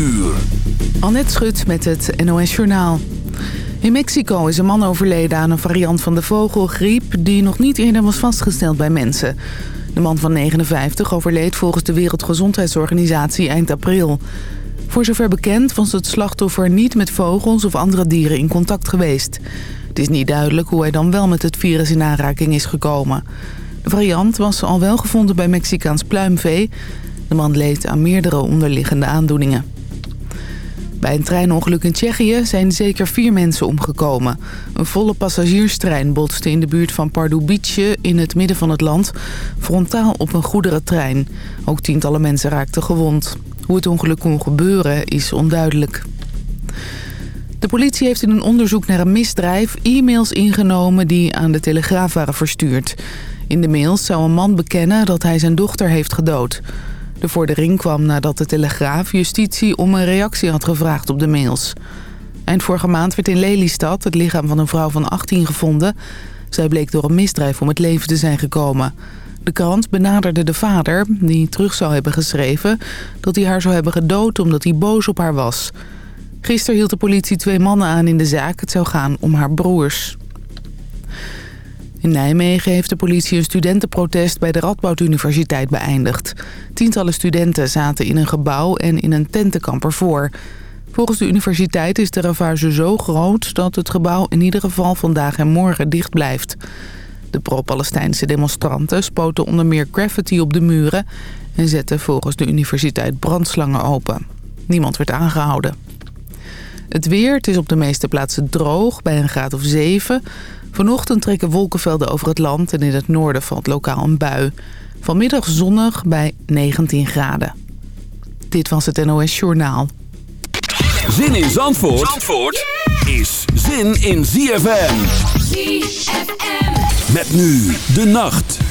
uur. Annette Schut met het NOS Journaal. In Mexico is een man overleden aan een variant van de vogelgriep... die nog niet eerder was vastgesteld bij mensen. De man van 59 overleed volgens de Wereldgezondheidsorganisatie eind april. Voor zover bekend was het slachtoffer niet met vogels of andere dieren in contact geweest. Het is niet duidelijk hoe hij dan wel met het virus in aanraking is gekomen. De variant was al wel gevonden bij Mexicaans pluimvee. De man leed aan meerdere onderliggende aandoeningen. Bij een treinongeluk in Tsjechië zijn zeker vier mensen omgekomen. Een volle passagierstrein botste in de buurt van Pardubice in het midden van het land... frontaal op een goederentrein. Ook tientallen mensen raakten gewond. Hoe het ongeluk kon gebeuren is onduidelijk. De politie heeft in een onderzoek naar een misdrijf e-mails ingenomen die aan de Telegraaf waren verstuurd. In de mails zou een man bekennen dat hij zijn dochter heeft gedood. De vordering kwam nadat de Telegraaf justitie om een reactie had gevraagd op de mails. Eind vorige maand werd in Lelystad het lichaam van een vrouw van 18 gevonden. Zij bleek door een misdrijf om het leven te zijn gekomen. De krant benaderde de vader, die terug zou hebben geschreven... dat hij haar zou hebben gedood omdat hij boos op haar was. Gisteren hield de politie twee mannen aan in de zaak. Het zou gaan om haar broers. In Nijmegen heeft de politie een studentenprotest bij de Radboud Universiteit beëindigd. Tientallen studenten zaten in een gebouw en in een tentenkamp ervoor. Volgens de universiteit is de ravage zo groot dat het gebouw in ieder geval vandaag en morgen dicht blijft. De pro-Palestijnse demonstranten spoten onder meer graffiti op de muren... en zetten volgens de universiteit brandslangen open. Niemand werd aangehouden. Het weer, het is op de meeste plaatsen droog, bij een graad of 7. Vanochtend trekken wolkenvelden over het land en in het noorden valt lokaal een bui. Vanmiddag zonnig bij 19 graden. Dit was het NOS Journaal. Zin in Zandvoort, Zandvoort is zin in ZFM. ZFM. Met nu de nacht.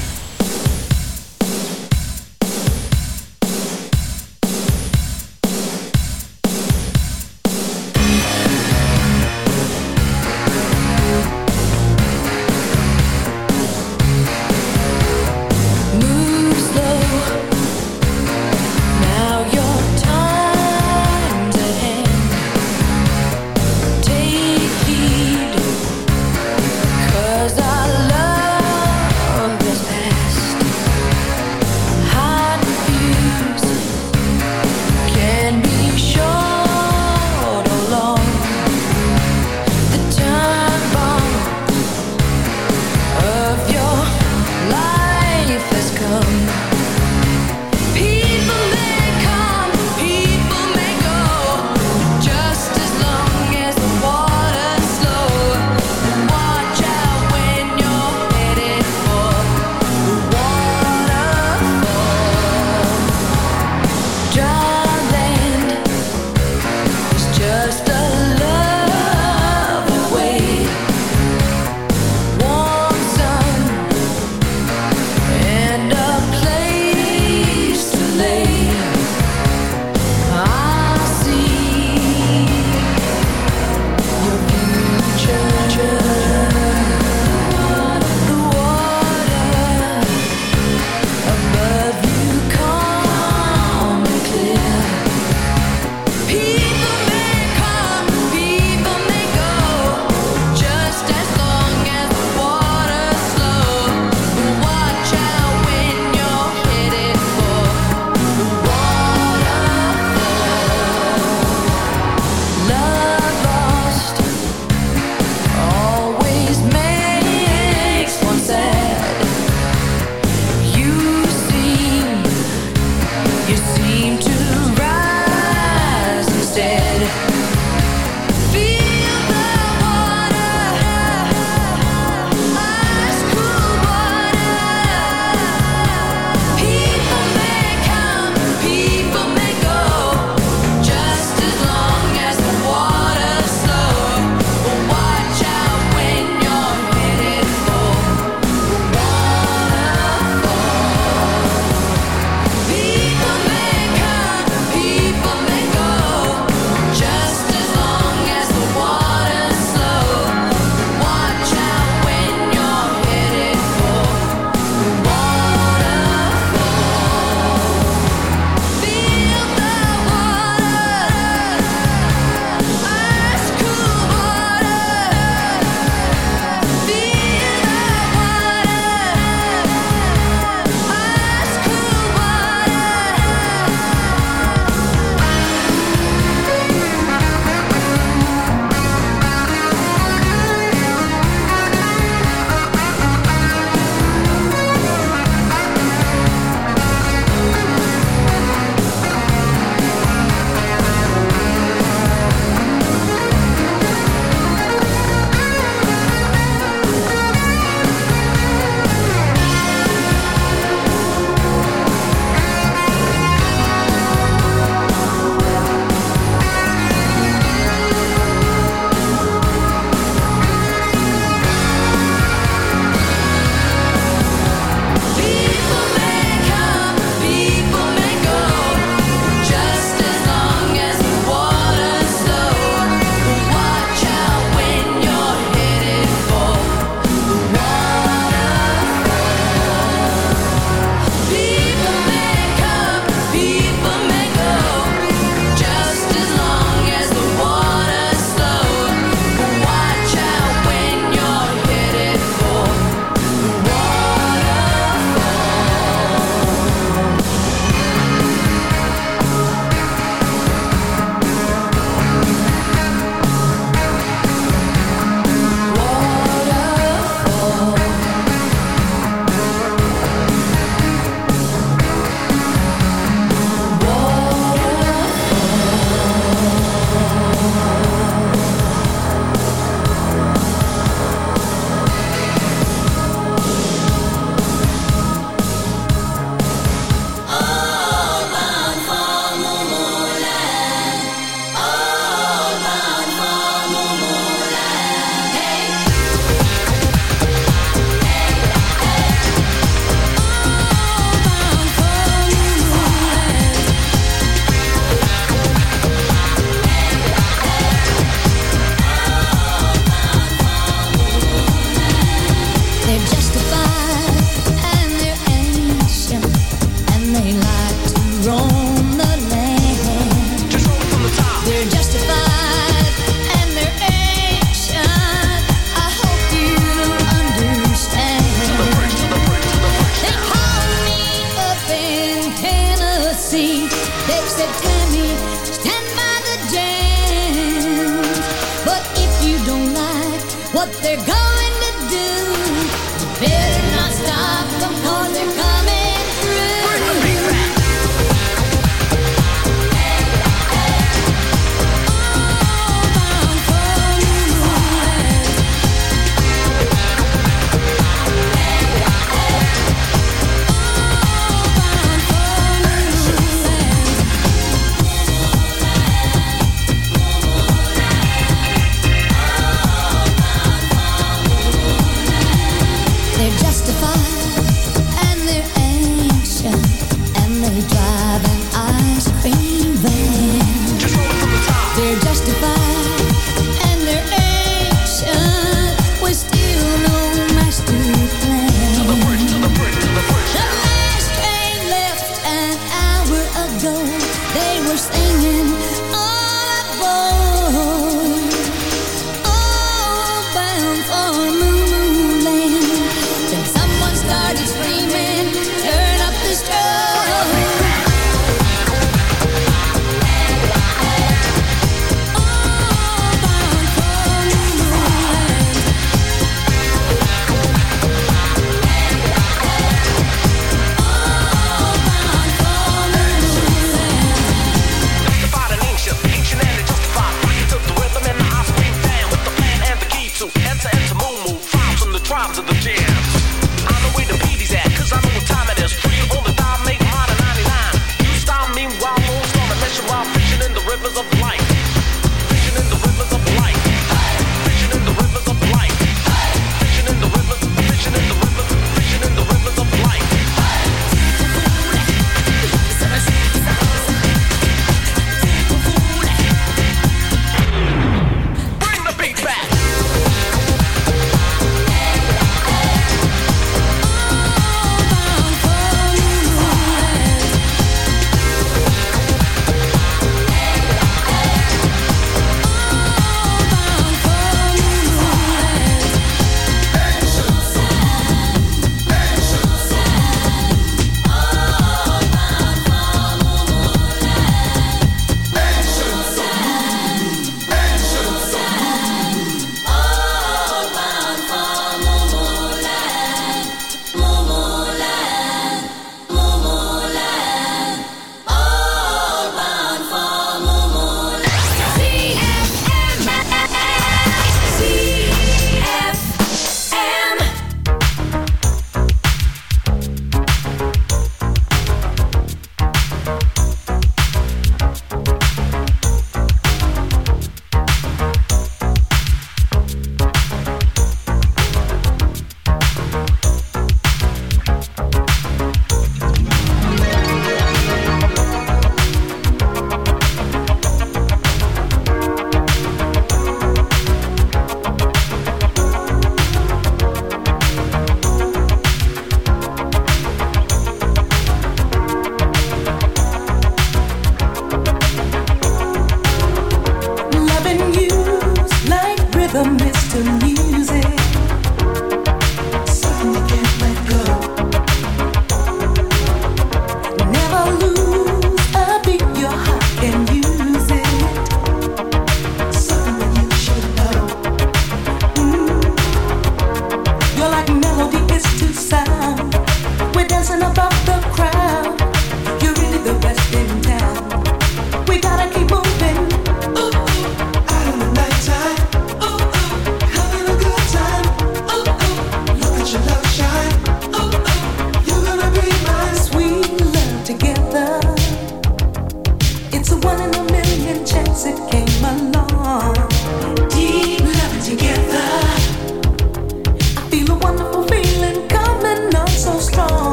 just a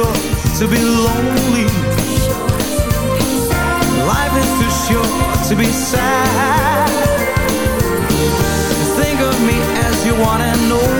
short to be lonely. Life is too sure to be sad. Think of me as you want and know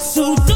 So don't